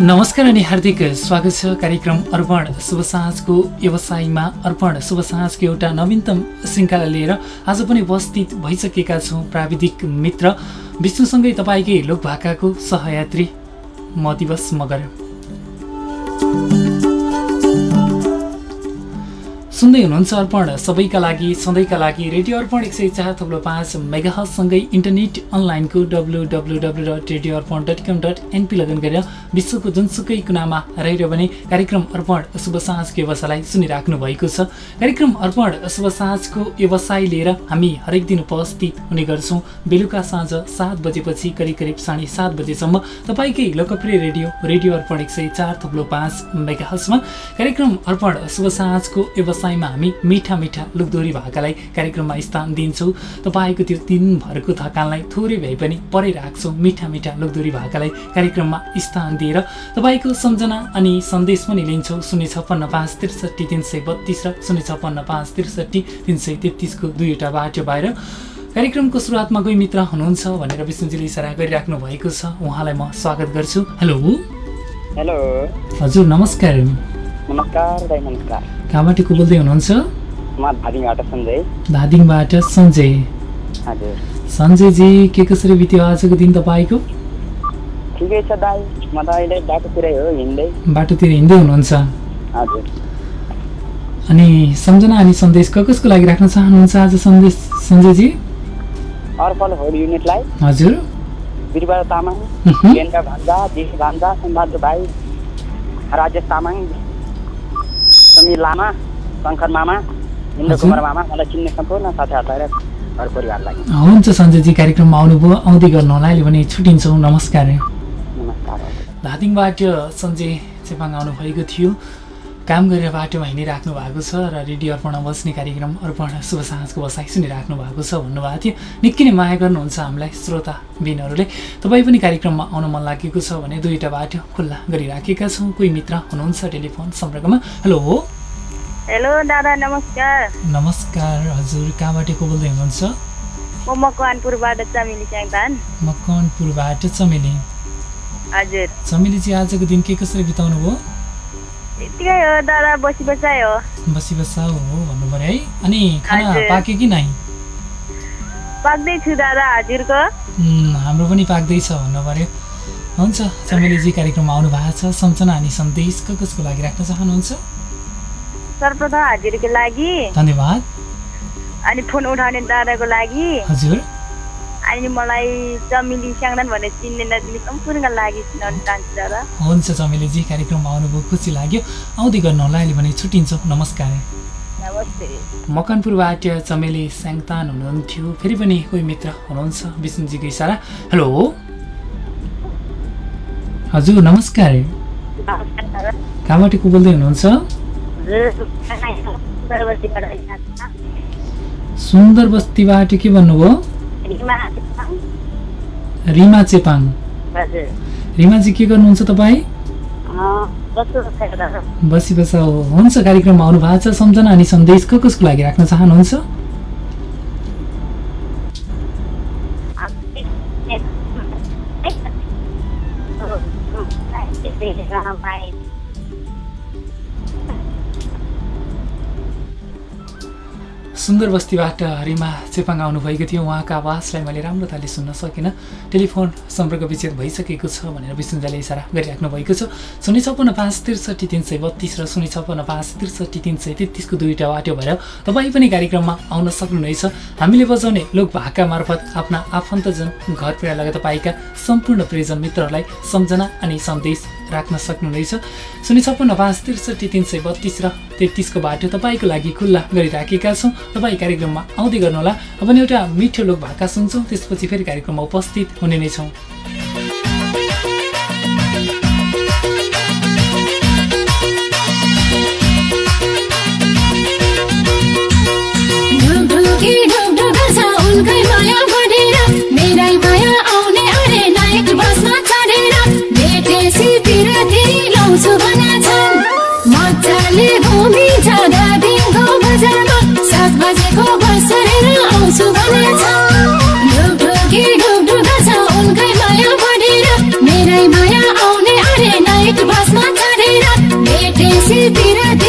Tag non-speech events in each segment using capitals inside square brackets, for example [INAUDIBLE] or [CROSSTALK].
नमस्कार अनि हार्दिक स्वागत छ कार्यक्रम अर्पण शुभ साँझको व्यवसायमा। अर्पण शुभ साँझको एउटा नवीनतम श्रृङ्खला लिएर आज पनि उपस्थित भइसकेका छौँ प्राविधिक मित्र। विष्णुसँगै तपाईँकै लोकभाकाको सहयात्री म दिवस मगर। सुन्दै हुनुहुन्छ अर्पण। सबैका लागि सधैँका लागि रेडियो अर्पण एक सय चार थप्लो पाँच मेगासँगै इन्टरनेट अनलाइनको W W W dot radio Arpan dot com dot NP लगन गरेर विश्वको जुनसुकै कुनामा रहेर भने कार्यक्रम अर्पण शुभ साँझको व्यवसायलाई सुनिराख्नु भएको छ। कार्यक्रम अर्पण शुभ साँझको व्यवसाय लिएर हामी हरेक दिन उपस्थित हुने गर्छौँ। बेलुका साँझ सात बजेपछि करिब करिब साढे सात बजेसम्म तपाईँकै लोकप्रिय रेडियो रेडियो अर्पण एक सय चार थप्लो पाँच मेगाहसमा कार्यक्रम अर्पण शुभ साँझको व्यवसाय व्यवसायमा हामी मिठा मिठा लुकदोरी भाकालाई कार्यक्रममा स्थान दिन्छौँ। तपाईँको त्यो दिनभरको थकानलाई थोरै भए पनि परै राख्छौँ मिठा मिठा लुकदोरी भाकालाई कार्यक्रममा स्थान दिएर तपाईँको सम्झना अनि सन्देश पनि लिन्छौँ। शून्य छप्पन्न पाँच त्रिसठी तिन सय बत्तिस र शून्य छप्पन्न पाँच त्रिसठी तिन सय तेत्तिसको दुईवटा बाटो बाहिर कार्यक्रमको सुरुवातमा कोही मित्र हुनुहुन्छ भनेर विष्णुजीले इसारा गरिराख्नु भएको छ। उहाँलाई म स्वागत गर्छु। हेलो। हेलो। हजुर नमस्कार। नमस्कार दाइ नमस्कार। कहाँबाट को बोल्दै हुनुहुन्छ? म धादिङबाट सञ्जय। धादिङबाट सञ्जय। हजुर। सञ्जयजी के कसरी बित्यो आजको दिन तपाईँको? ठिकै छ दाइ म त अहिले बाटोतिरै हो हिँड्दै। बाटोतिर हिँड्दै हुनुहुन्छ। हजुर। अनि सम्झना अनि सन्देश क कसको लागि राख्न चाहनुहुन्छ आज सन्देश सञ्जयजी? अर्पल होल युनिटलाई। हजुर। बिरुवा तामाङ भान्जा भान्जा सम्भाद्र भाइ राजेश तामाङ समीर लामा शङ्कर मामा इन्द्र। कुमार मामा मलाई चिन्ने सम्पूर्ण साथीहरूलाई र घर परिवारलाई हुन्छ सञ्जयजी कार्यक्रममा आउनुभयो आउँदै गर्नु होला अहिले भने छुट्टिन्छौँ नमस्कार। नमस्कार। धादिङबाट सञ्जय चेपाङ आउनुभएको थियो। काम गरेर बाटोमा हिँडिराख्नु भएको छ र रेडियो अर्पणमा बस्ने कार्यक्रम अर्पण शुभ साँझको बसाइ सुनिराख्नु भएको छ भन्नुभएको थियो। निकै नै माया गर्नुहुन्छ हामीलाई श्रोता बिनहरूले। तपाईँ पनि कार्यक्रममा आउन मन लागेको छ भने दुईवटा बाटो खुल्ला गरिराखेका छौँ। कोही मित्र हुनुहुन्छ टेलिफोन सम्पर्कमा? हेलो हेलो दादा नमस्कार। नमस्कार हजुर। कहाँबाट को बोल्दै हुनुहुन्छ? म मकवानपुरबाट चमेली चमेली। हजुर। चमेलीजी आजको दिन के कसरी बिताउनु भयो यतिकै हो दादा बसी बसाइ हो। बसी बसाउ हो भन्नु पऱ्यो है। अनि खाना। पाक्यो कि नै पाक्दैछु दादा हजुरको। हाम्रो पनि पाक्दैछ भन्नु पऱ्यो। हुन्छ चमेलीजी कार्यक्रममा आउनु भएको छ। सम्झना अनि सन्देश कसको लागि राख्न चाहनुहुन्छ? सर्वप्रथम हजुरको लागि। धन्यवाद। अनि फोन उठाउने दादाको लागि। हजुर। अनि मलाई चमेली स्याङदान भनेर चिन्ने लागि चाहन्छु दादा। हुन्छ चमेलीजी कार्यक्रममा आउनुभयो खुसी लाग्यो। आउँदै गर्नु होला अहिले भने छुट्टिन्छौँ। नमस्कार। नमस्ते। मकनपुरबाट चमेली स्याङतान हुनुहुन्थ्यो। फेरि पनि कोही मित्र हुनुहुन्छ? विष्णुजीको इसारा हेलो। हजुर नमस्कार। कहाँबाट को बोल्दै हुनुहुन्छ? सुन्दर बस्तीबाट के भन्नुभयो? रिमा चेपाङ रिमाजी के गर्नुहुन्छ तपाईँ? बसी बसा हुन्छ कार्यक्रममा आउनु भएको छ। सम्झना अनि सन्देश क कसको लागि राख्न चाहनुहुन्छ? सुन्दर बस्तीबाट रिमा चेपाङ आउनुभएको थियो। उहाँको आवाजलाई मैले राम्रोताले सुन्न सकिनँ। टेलिफोन सम्पर्क विच्छेद भइसकेको छ भनेर विष्णुजाले इसारा गरिराख्नु भएको छ। शून्य छप्पन्न पाँच त्रिसठी तिन सय बत्तिस र शून्य छप्पन्न पाँच त्रिसठी तिन सय तेत्तिसको दुईवटा बाटो भएर तपाईँ पनि कार्यक्रममा आउन सक्नुहुनेछ। हामीले बजाउने लोक भाका मार्फत आफ्ना आफन्तजन घर परिवार लगायत तपाईँका सम्पूर्ण प्रियजन मित्रहरूलाई सम्झना अनि सन्देश राख्न सक्नुहुनेछ। शून्य छप्पन्न पाँच त्रिसठी तिन सय बत्तिस र तेत्तिसको बाटो तपाईँको लागि खुल्ला गरिराखेका छौँ। तपाईँ कार्यक्रममा आउँदै गर्नुहोला। अब एउटा मिठो लोक भाका सुन्छौँ। त्यसपछि फेरि कार्यक्रममा उपस्थित हुने नै छौँ। माया।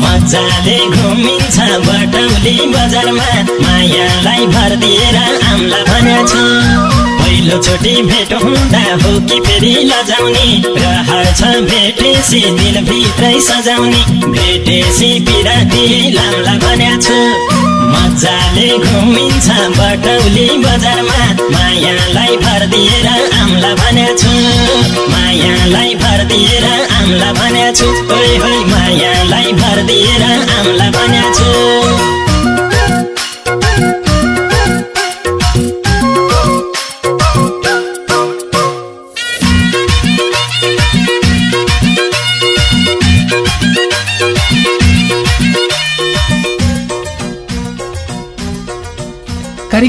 मजाले घुमिन्छ बटौली बजारमा। मायालाई भर दिएर आम्ला भन्या छ पहिलोचोटि भेट हुँदा हो कि फेरि लजाउने। रहर छ भेटेसी दिलभित्रै सजाउने। भेटेसी पिराती लाम्ला भन्या छ मजाले घुमिन्छ बटौली बजारमा। मायालाई भर दिएर आम्ला भन्या छु मायालाई भर दिएर आम्ला भन्या छु मायालाई भर दिएर आम्ला भन्या छु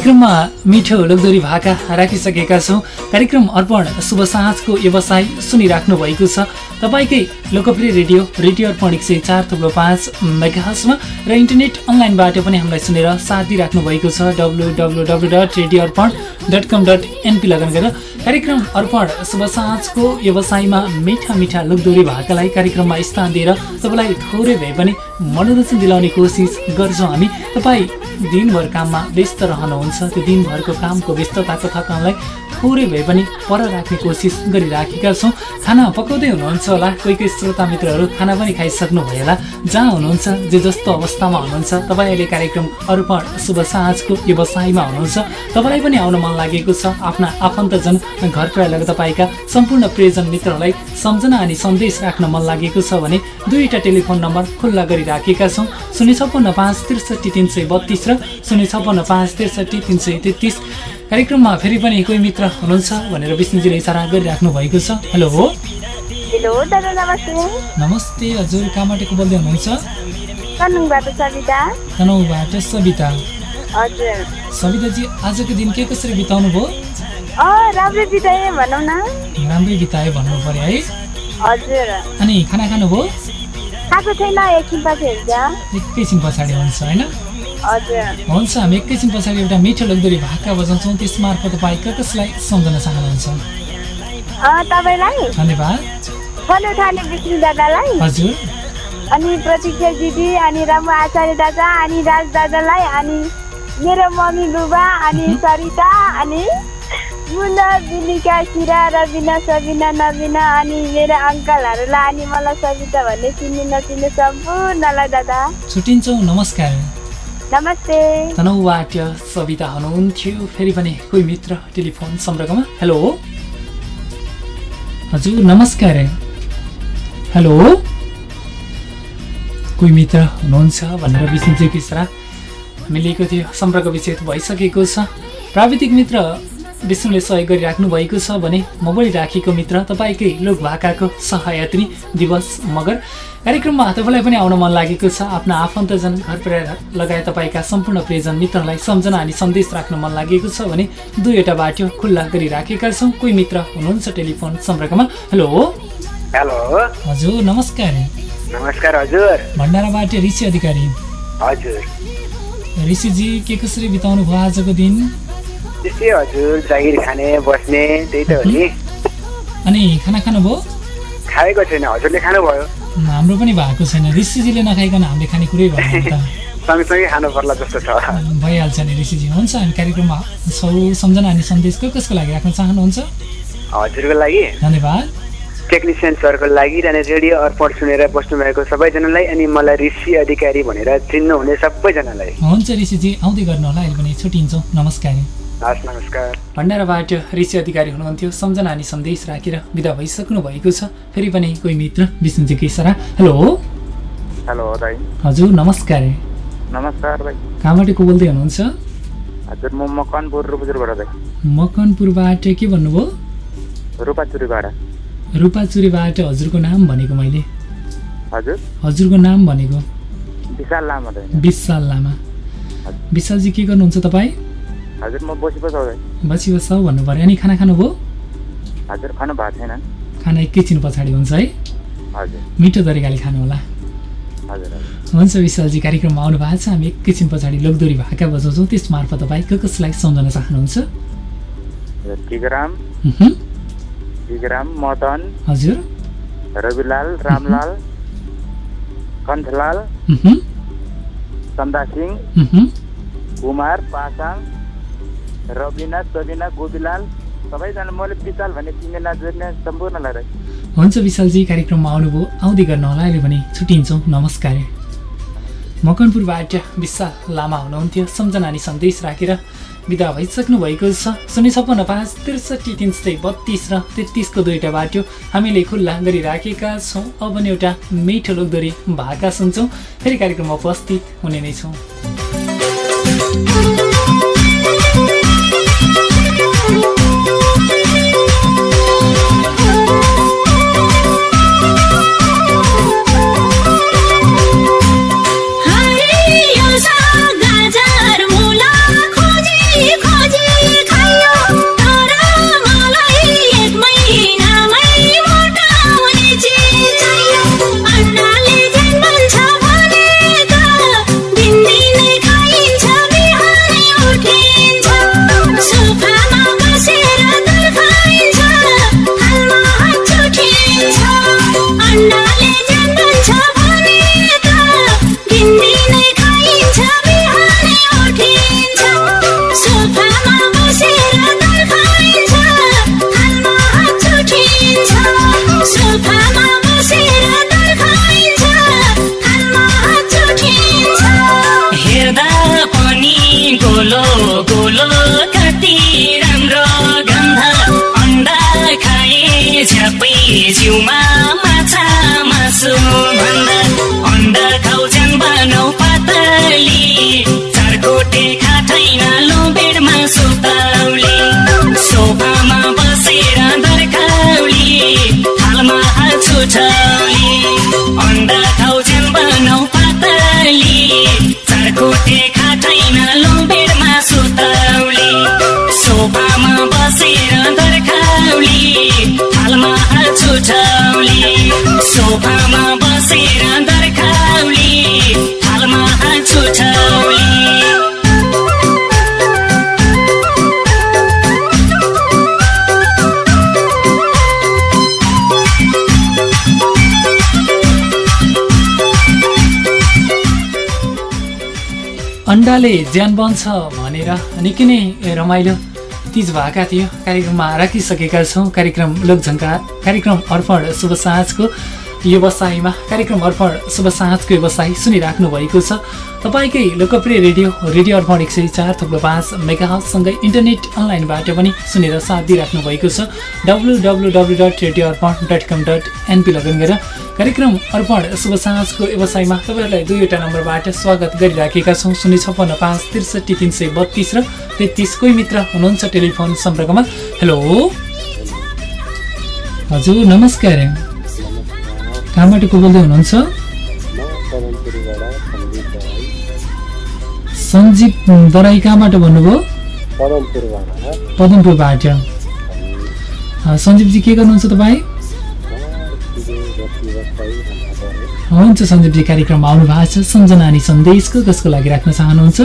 कार्यक्रममा मिठो लोकदोरी भाका राखिसकेका छौँ। कार्यक्रम अर्पण शुभ साँझको व्यवसाय सुनिराख्नु भएको छ। तपाईँकै लोकप्रिय रेडियो रेडियो अर्पण एक सय चार थुप्रो पाँच मेगाहसमा र इन्टरनेट अनलाइनबाट पनि हामीलाई सुनेर साथ दिइराख्नु भएको छ। W W W dot radio Arpan dot com dot NP लगन गरेर। कार्यक्रम अर्पण शुभ साँझको व्यवसायमा मिठा मिठा लोकदोरी भाकालाई कार्यक्रममा स्थान दिएर तपाईँलाई थोरै भए पनि मनोरञ्जन दिलाउने कोसिस गर्छौँ हामी। तपाईँ दिनभर काममा व्यस्त रहनुहुन्छ। त्यो दिनभरको कामको व्यस्तताको थकानलाई थोरै भए पनि पर राख्ने कोसिस गरिराखेका छौँ। खाना पकाउँदै हुनुहुन्छ होला। कोही कोही श्रोता मित्रहरू खाना पनि खाइसक्नु भयो होला। जहाँ हुनुहुन्छ जे जस्तो अवस्थामा हुनुहुन्छ तपाईँ अहिले कार्यक्रम अर्पण शुभ साँझको व्यवसायमा हुनुहुन्छ। तपाईँलाई पनि आउन मन लागेको छ। आफ्ना आफन्तजन घर परिवार तपाईँका सम्पूर्ण प्रियजन मित्रहरूलाई सम्झना अनि सन्देश राख्न मन लागेको छ भने दुईवटा टेलिफोन नम्बर खुल्ला गरिराखेका छौँ। शून्य छप्पन्न पाँच त्रिसठी तिन सय बत्तिस र शून्य छप्पन्न पाँच त्रिसठी तिन सय तेत्तिस। कार्यक्रममा फेरि पनि कोही मित्र हुनुहुन्छ भनेर विष्णुजीले इसारा गरिराख्नु भएको छ। हेलो। हो हेलो दादा नमस्ते। नमस्ते हजुर कहाँबाट को बोल्दै हुनुहुन्छ? तनहुबाट सविता। सविताजी आजको दिन के कसरी बिताउनु भयो राम्रो बिताएँ भनौँ न। राम्रै बितायो भन्नु पर्यो है। हजुर। अनि खाना खानुभयो खाएको छैन एकछिन पछि हेर्छ। एकैछिन पछाडि हुन्छ होइन? हुन्छ हामी एकैछिन पछाडि एउटा मिठो लोकदोरी भाका बजाउँछौँ त्यस मार्फत तपाईँ कसलाई सम्झन चाहनुहुन्छ? तपाईँलाई? धन्यवाद। फोन उठाउने विष्णु दादालाई। हजुर। अनि प्रतीक्षा दिदी अनि रामु आचार्य दादा अनि राज दादालाई अनि मेरो मम्मी बुबा अनि सरिता अनि मुना बिनिका किरा रबिना सबिना नबिना अनि मेरो अङ्कलहरूलाई अनि मलाई सविता भन्ने चिन्ने नचिन्ने सम्पूर्णलाई दादा। छुट्टिन्छौँ नमस्कार। नमस्ते। तनहुबाट सविता हुनुहुन्थ्यो फेरि पनि कोही मित्र टेलिफोन सम्पर्कमा हेलो? हजुर नमस्कार। हेलो? कोही मित्र हुनुहुन्छ भनेर विष्णुजीको इसारा हामी लिएको थियो सम्पर्क विच्छेद भइसकेको छ। प्राविधिक मित्र विष्णुले सहयोग गरिराख्नु भएको छ भने म पनि राखेको मित्र तपाईँकै लोक भाकाको सहयात्री दिवस मगर कार्यक्रममा तपाईँलाई पनि आउन मन लागेको छ। आफ्ना आफन्तजन घर परिवार लगायत तपाईँका सम्पूर्ण प्रियजन मित्रलाई सम्झना अनि सन्देश राख्न मन लागेको छ भने दुईवटा बाटो खुल्ला गरिराखेका छौँ। कोही मित्र हुनुहुन्छ टेलिफोन सम्पर्कमा? हेलो? हेलो? हजुर नमस्कार। नमस्कार हजुर। भण्डाराबाट ऋषि अधिकारी। हजुर। ऋषिजी के कसरी बिताउनु भयो आजको दिन? त्यस्तै हजुर। जागिर खाने बस्ने त्यही त हो नि। अनि खाना खानुभयो खाएको छैन हजुरले खानुभयो। हाम्रो पनि भएको छैन। ऋषिजीले नखाइकन हामीले खाने कुरै भएन त। [LAUGHS] सँगसँगै खानु पर्ला जस्तो छ। भइहाल्छ नि ऋषिजी। हुन्छ हामी कार्यक्रममा छौँ सम्झना अनि सन्देश को कसको लागि राख्न चाहनुहुन्छ? हजुरको लागि? धन्यवाद। टेक्निसियन सरको लागि अनि रेडियो अर्पण सुनेर बस्नुभएको सबैजनालाई अनि मलाई ऋषि अधिकारी भनेर चिन्नुहुने सबैजनालाई। हुन्छ ऋषिजी आउँदै गर्नु होला अहिले पनि छुट्टिन्छौँ। नमस्कार। हस् नमस्कार। भण्डाराबाट ऋषि अधिकारी हुनुहुन्थ्यो। सम्झना अनि सन्देश राखेर विदा भइसक्नु भएको छ। फेरि पनि कोही मित्र विष्णुजीको इसारा हेलो? हेलो दाइ हजुर नमस्कार। नमस्कार भाइ कहाँबाट को बोल्दै हुनुहुन्छ? हजुर म मकवानपुर रुपुजुरबाट दाइ मकनपुरबाट के भन्नुभयो? रूपाचुरीबाट। रूपाचुरीबाट हजुरको नाम भनेको मैले। हजुर। हजुरको नाम भनेको। विशाल लामा विशाल लामा। विशालजी के गर्नुहुन्छ तपाईँ? हजुर म बसेको छु दाइ बसी बस्छ भन्नु पऱ्यो। अनि खाना खानुभयो? हजुर खानु भएको छैन। खाना एकैछिन पछाडि हुन्छ है? हजुर। मिठो तरिकाले खानु होला। हुन्छ विशालजी कार्यक्रममा आउनु भएको छ। हामी एकैछिन पछाडि लोकदोरी भाका बजाउँछौँ। त्यस मार्फत तपाईँ को कसलाई सम्झन चाहनुहुन्छ? मदन। हजुर। रविलाल रामलाल। उहुँ, चन्दा सिंह। कुमार पासाङ रबिना सबिना गोपीलाल सबैजना मैले पिसाल भन्ने चिन्ने नजर्ने सम्पूर्णलाई रै हुन्छ विशालजी कार्यक्रममा आउनुभयो आउँदै गर्नु होला अहिले भने छुट्टिन्छौँ नमस्कार। मकनपुरबाट विशाल लामा हुनुहुन्थ्यो। सम्झना अनि सन्देश राखेर विदा भइसक्नु भएको छ। शून्य छप्पन्न पाँच त्रिसठी तिन सय बत्तिस र तेत्तिसको दुईवटा बाटो हामीले खुल्ला गरिराखेका छौँ। अब एउटा मिठो लोकदोरी भाका सुन्छौँ। फेरि कार्यक्रममा उपस्थित हुने नै छौँ। मासु भन्दा अन्डा खाउछन् बनौ पातली चारकोटे खाठैन लोबेडमा सुताउली सोफामा बसेर दर्काउली थालमा हात छुटाउली अन्डा खाउछन् बनौ पातली चारकोटे खाठैन लोबेडमा सुताउली सोफामा बसेर दर्काउली थालमा हात छुटाउली सोफामा अन्डाले ज्यान बन्छ भनेर निकै नै रमाइलो तिज भएका थियो। कार्यक्रममा राखिसकेका छौँ। कार्यक्रम लोकझङ्का कार्यक्रम अर्पण शुभ साँझको व्यवसायमा कार्यक्रम अर्पण शुभ साँझको व्यवसाय सुनिराख्नु भएको छ। तपाईँकै लोकप्रिय रेडियो रेडियो अर्पण एक सय चार थुप्रो पाँच मेगाहटसँगै इन्टरनेट अनलाइनबाट पनि सुनेर साथ दिइराख्नु भएको छ। W W W dot radio Arpan dot com dot NP लगन गरेर कार्यक्रम अर्पण शुभ साँझको व्यवसायमा तपाईँहरूलाई दुईवटा नम्बरबाट स्वागत गरिराखेका छौँ। शून्य छप्पन्न पाँच त्रिसठी तिन सय बत्तिस र तेत्तिस कोही मित्र हुनुहुन्छ टेलिफोन सम्पर्कमा। हेलो। हजुर नमस्कार। कहाँबाट को बोल्दै हुनुहुन्छ? सञ्जीव दराई कहाँबाट भन्नुभयो? पदमपुरबाट सञ्जीवजी के गर्नुहुन्छ तपाईँ? हुन्छ सञ्जीवजी कार्यक्रममा आउनु भएको छ। सम्झना अनि सन्देशको कसको लागि राख्न चाहनुहुन्छ।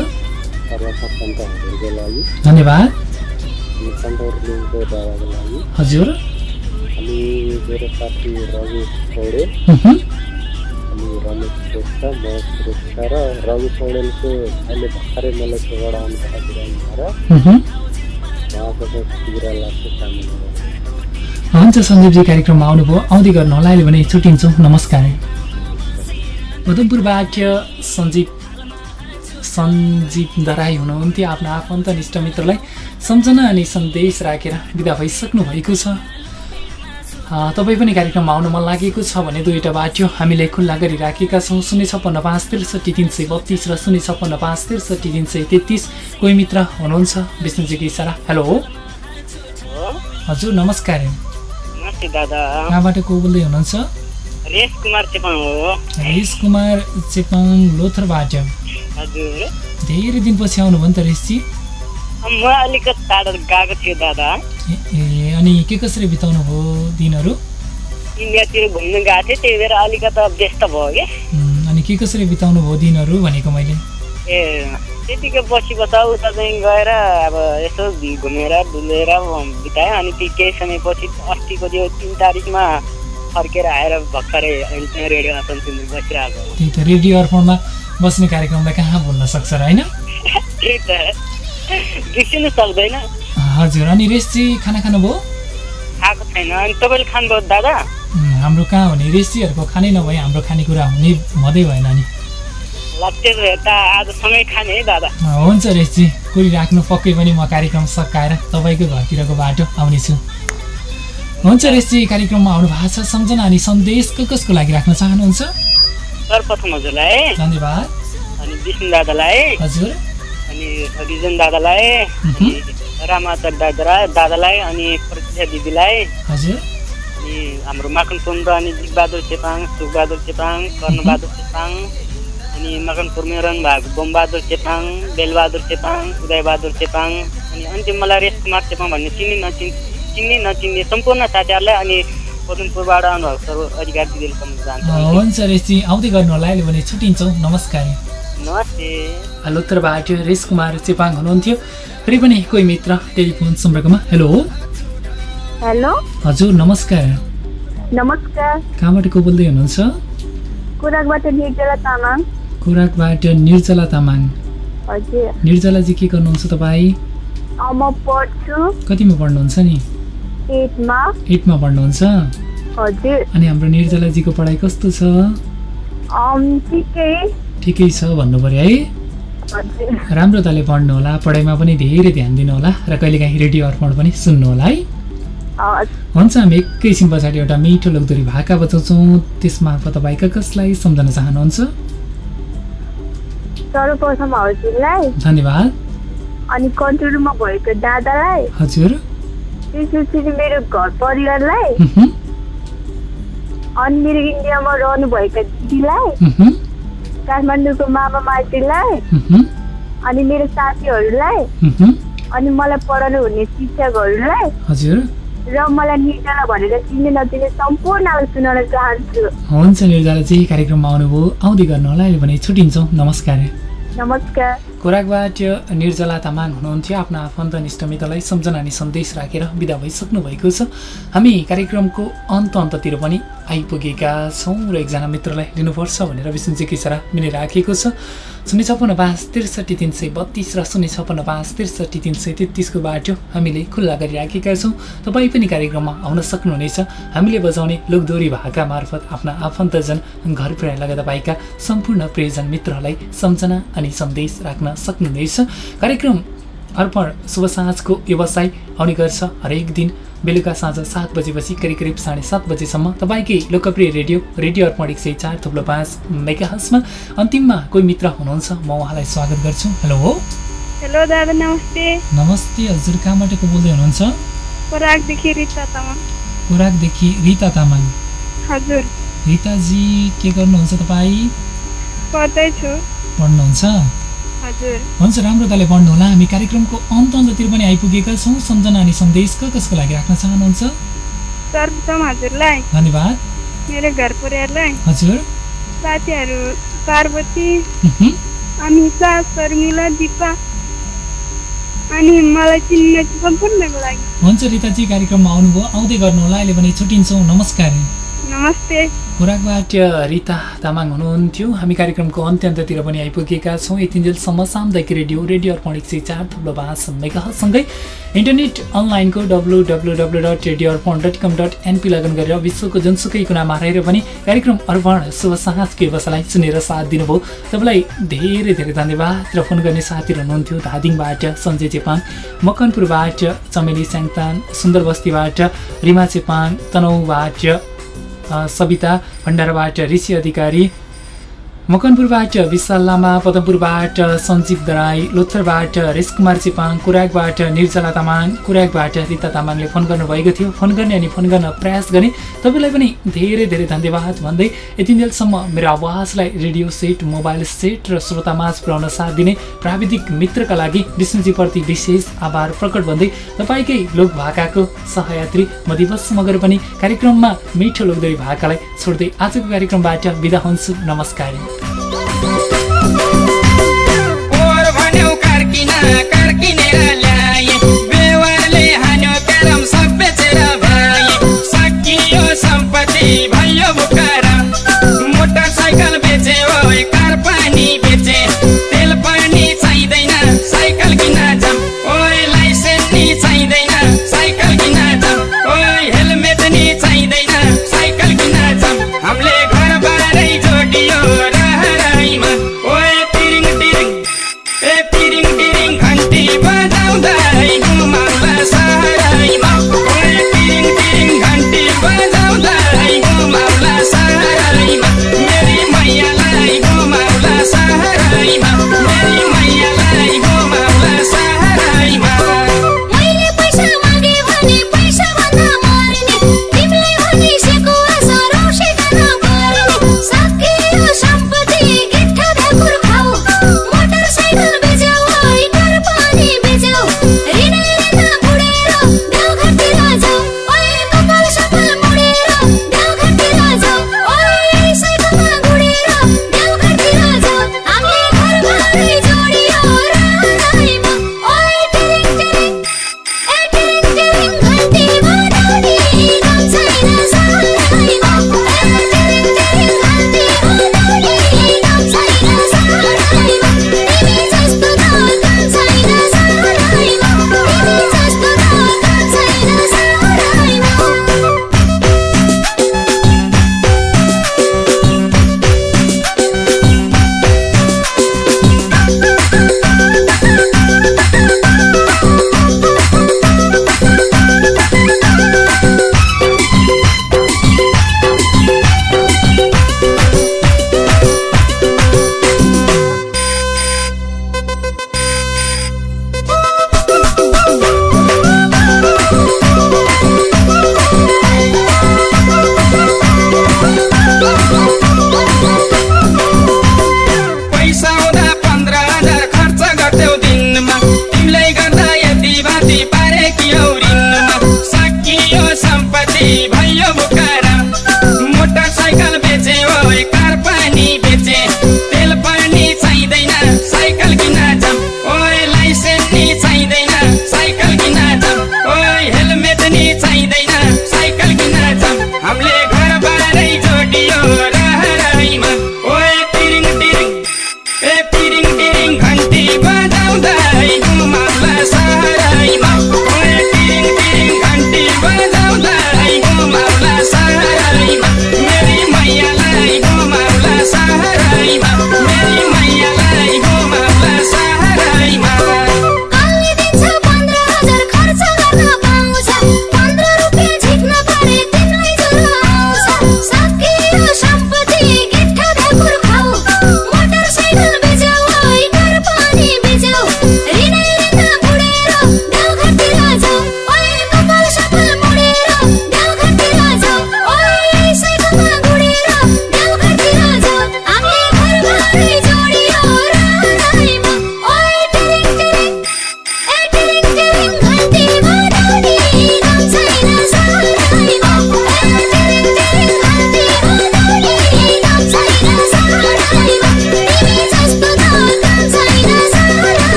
धन्यवाद। हजुर। मेरो साथी रघु पौडेल अनि रमेश श्रेष्ठ महेश श्रेष्ठ र रघु पौडेलको अहिले भर्खरै सेवाड आउनु भएर उहुँ। उहाँको बिग्रा लाग्छ कामना हुन्छ सञ्जीवजी कार्यक्रममा आउनुभयो आउँदै गर्नु होला अहिले भने छुट्टिन्छौँ नमस्कार मधुपुरबाट सञ्जीव सञ्जीव दराई हुनुहुन्थ्यो आफ्नो आफन्त मित्रलाई सम्झना अनि सन्देश राखेर विदा भइसक्नु भएको छ तपाईँ पनि कार्यक्रममा आउनु मन लागेको छ भने दुईवटा बाटो हामीले खुल्ला गरिराखेका छौँ। शून्य छप्पन्न पाँच त्रिसठी तिन सय बत्तिस र शून्य छप्पन्न पाँच त्रिसठी तिन सय तेत्तिस। कोही मित्र हुनुहुन्छ? विष्णुजीको इसारा। हेलो। हजुर नमस्कार। कहाँबाट को बोल्दै हुनुहुन्छ? रेस कुमार चेपाङ लोथरबाट। धेरै दिनपछि आउनुभयो नि त ऋषि म अलिकति टाढा गएको थिएँ दादा। ए, अनि के कसरी बिताउनु भयो दिनहरू? इन्डियातिर घुम्नु गएको थिएँ त्यही भएर अलिकति व्यस्त भयो कि। अनि के कसरी बिताउनु भयो दिनहरू भनेको मैले? ए त्यतिकै बसी बसा उता चाहिँ गएर अब यसो घुमेर डुलेर बिताएँ अनि ती केही समयपछि अस्तिको त्यो तिन तारिकमा फर्केर आएर भर्खरै रेडियो आसन सुन्नु बसिरहेको। त्यही त रेडियो अर्पणमा बस्ने कार्यक्रमलाई कहाँ भुल्न सक्छ र होइन? [LAUGHS] त्यही त। बिर्सिनु सक्दैन। हजुर अनि रेसजी खाना खानुभयो खाएको छैन। अनि तपाईँले खानुभयो दादा? उम्, हाम्रो कहाँ भने रेसीहरूको खानै नभए हाम्रो खानेकुरा हुने हुँदै भएन नि। हुन्छ रेसजी कुरिराख्नु पक्कै पनि म कार्यक्रम सकाएर तपाईँको घरतिरको बाटो आउनेछु। हुन्छ रेसजी कार्यक्रममा आउनु भएको छ सम्झना अनि सन्देश। को कसको लागि राख्न चाहनुहुन्छ? सर्वप्रथम हजुरलाई। धन्यवाद। अनि विष्णु दादालाई। हजुर। अनि रिजन दादालाई। रामाचार दादा दादालाई अनि प्रतिभा दिदीलाई। हजुर। अनि हाम्रो मकनपुर अनि जिगबहादुर चेपाङ सुखबहादुर चेपाङ कर्णबहादुर चेपाङ अनि मकनपुरमै रहनु भएको बोमबहादुर चेपाङ बेलबहादुर चेपाङ उदयबहादुर चेपाङ अनि अन्तिम मलाई रेस कुमार चेपाङ भन्ने चिन्ने नचिन् चिन्ने नचिन्ने सम्पूर्ण साथीहरूलाई अनि पदमपुरबाट आउनुभएको सर्व अधिकार दिदीले पनि चाहन्छु। हुन्छ रेसजी आउँदै गर्नु होला अहिले भने छुट्टिन्छौँ। नमस्कार। नमस्ते। हेलो उत्तरबाट रेस कुमार चेपाङ हुनुहुन्थ्यो। फेरि पनि कोही मित्र टेलिफोन सम्पर्कमा? हेलो? हेलो? हजुर नमस्कार। नमस्कार। कहाँबाट को बोल्दै हुनुहुन्छ? कुराकबाट निर्जला तामाङ। खोराकबाट निर्जला तामाङ। हजुर। निर्जलाजी के गर्नुहुन्छ तपाईँ? म पढ्छु। कतिमा पढ्नुहुन्छ नि? एटमा। एटमा पढ्नुहुन्छ? हजुर। अनि हाम्रो निर्जलाजीको पढाइ कस्तो छ? ठिकै। ठिकै छ भन्नु पऱ्यो है। हजुर राम्रो तले पढ्नु होला पढाइमा पनि धेरै ध्यान दिनु होला र कहिलेकाहीँ रेडियो अर्पण पनि सुन्नु होला है। हुन्छ हामी एकैछिन पछाडि एउटा मिठो लोकदोरी भाका बजाउँछौँ। त्यसमार्फत तपाईँ क- कसलाई सम्झन चाहनुहुन्छ? सर्वप्रथम हजुरलाई। धन्यवाद। अनि कन्ट्रोलमा भएको दादालाई। हजुर। त्यसपछि मेरो घर परिवारलाई। अनि मेरो इन्डियामा रहनुभएका दिदीलाई। काठमाडौँको मामा माइतीलाई अनि मेरो साथीहरूलाई अनि मलाई पढाउनु हुने शिक्षकहरूलाई हजुर। र मलाई निर्जला भनेर चिन्ने नचिन्ने सम्पूर्णलाई सुनाउन चाहन्छु। हुन्छ निर्जलाजी कार्यक्रममा आउनुभयो। आउँदै गर्नु होला अहिले भने छुट्टिन्छौँ। नमस्कार। नमस्कार। खोराकबाट निर्जला तामाङ हुनुहुन्थ्यो। आफ्ना आफन्त निष्ठमितलाई सम्झना अनि सन्देश राखेर विदा भइसक्नु भएको छ। हामी कार्यक्रमको अन्त अन्ततिर पनि आइपुगेका छौँ र एकजना मित्रलाई लिनुपर्छ भनेर विष्णुजी किसरा मिलेर राखेको छ। शून्य छप्पन्न पाँच त्रिसठी तिन सय बत्तिस र शून्य छप्पन्न पाँच त्रिसठी तिन सय तेत्तिसको बाटो हामीले खुल्ला गरिराखेका छौँ। तपाईँ पनि कार्यक्रममा आउन सक्नुहुनेछ। हामीले बजाउने लोकदोरी भाका मार्फत आफ्ना आफन्तजन घर पुर्याएर तपाईँका सम्पूर्ण प्रियजन मित्रहरूलाई सम्झना अनि सन्देश राख्न सक्नुहुनेछ कार्यक्रम अर्पण शुभ साँझको व्यवसाय आउने गर्छ। हरेक दिन बेलुका साँझ सात बजेपछि करिब करिब साढे सात बजेसम्म तपाईँकै लोकप्रिय रेडियो रेडियो अर्पण एक सय चार थुप्रो पाँच मेगाहसमा अन्तिममा कोही मित्र हुनुहुन्छ म उहाँलाई स्वागत गर्छु। हेलो। हो हेलो दादा नमस्ते। नमस्ते हजुर कहाँबाट को बोल्दै हुनुहुन्छ? परागदेखि रिता तामाङ। खोराकदेखि रिता तामाङ। हजुर। रिताजी के गर्नुहुन्छ तपाईँ? पढ्दैछु पढ्नुहुन्छ? हुन्छ राम्रो तले पढ्नुहोला। हामी कार्यक्रमको अन्त अन्ततिर पनि आइपुगेका छौँ। सम्झना अनि सन्देश क कसको लागि राख्न चाहनुहुन्छ? सर्वप्रथम हजुरलाई। धन्यवाद। मेरो घर परिवारलाई। हजुर। साथीहरू पार्वती अनिसा शर्मिला दिपा अनि मलाई चिन्ने सम्पूर्णको लागि। हुन्छ रिताजी कार्यक्रममा आउनुभयो। आउँदै गर्नुहोला। अहिले भने छुट्टिन्छौँ। नमस्कार। नमस्ते। खोराकबाट रिता तामाङ हुनुहुन्थ्यो। हामी कार्यक्रमको अन्त्य अन्त्यतिर पनि आइपुगेका छौँ। यतिन्जेलसम्म सामुदायिक रेडियो रेडियो अर्पण एक सय चार थुप्रो पाँच मेगासँगै इन्टरनेट अनलाइनको W W W dot radio Arpan dot com dot NP लगन गरेर विश्वको जुनसुकै कुनामा रहेर पनि कार्यक्रम अर्पण शुभ साहसको व्यवसायलाई सुनेर साथ दिनुभयो। तपाईँलाई धेरै धेरै धन्यवाद र फोन गर्ने साथीहरू हुनुहुन्थ्यो धादिङबाट सञ्जय चेपाङ मकनपुरबाट चमेली स्याङतान सुन्दर बस्तीबाट रिमा चेपाङ तनहुबाट सविता भण्डाराबाट ऋषि अधिकारी मकनपुरबाट विशाल लामा पदमपुरबाट सञ्जीव दराई लोथरबाट रेशकुमार चिपाङ कुराकबाट निर्जला तामाङ कुराकबाट रिता तामाङले फोन गर्नुभएको थियो। फोन गर्ने अनि फोन गर्न प्रयास गर्ने। तपाईँलाई पनि धेरै धेरै धन्यवाद भन्दै यति बेलसम्म मेरो आवाजलाई रेडियो सेट मोबाइल सेट र श्रोतामाझ पुर्याउन साथ दिने प्राविधिक मित्रका लागि विष्णुजीप्रति विशेष आभार प्रकट भन्दै तपाईँकै लोकभाकाको सहयात्री म दिवस मगर पनि कार्यक्रममा मिठो लोकदेवी भाकालाई छोड्दै आजको कार्यक्रमबाट बिदा हुन्छु। नमस्कार।